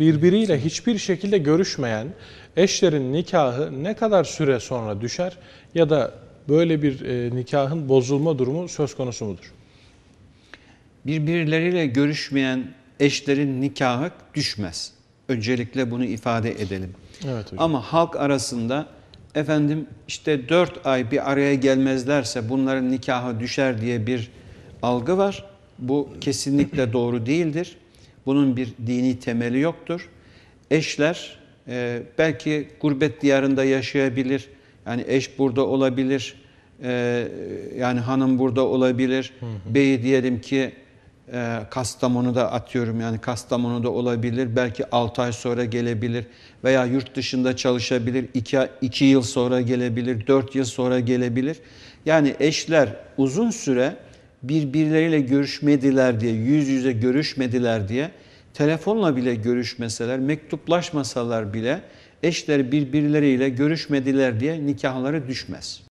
Birbiriyle hiçbir şekilde görüşmeyen eşlerin nikahı ne kadar süre sonra düşer ya da böyle bir e, nikahın bozulma durumu söz konusu mudur? Birbirleriyle görüşmeyen eşlerin nikahı düşmez. Öncelikle bunu ifade edelim. Evet hocam. Ama halk arasında efendim işte dört ay bir araya gelmezlerse bunların nikahı düşer diye bir algı var. Bu kesinlikle doğru değildir. Bunun bir dini temeli yoktur. Eşler e, belki gurbet diyarında yaşayabilir. Yani eş burada olabilir. E, yani hanım burada olabilir. Beyi diyelim ki e, Kastamonu'da atıyorum yani Kastamonu'da olabilir. Belki 6 ay sonra gelebilir veya yurt dışında çalışabilir. 2, 2 yıl sonra gelebilir, 4 yıl sonra gelebilir. Yani eşler uzun süre birbirleriyle görüşmediler diye, yüz yüze görüşmediler diye telefonla bile görüşmeseler, mektuplaşmasalar bile eşler birbirleriyle görüşmediler diye nikahları düşmez.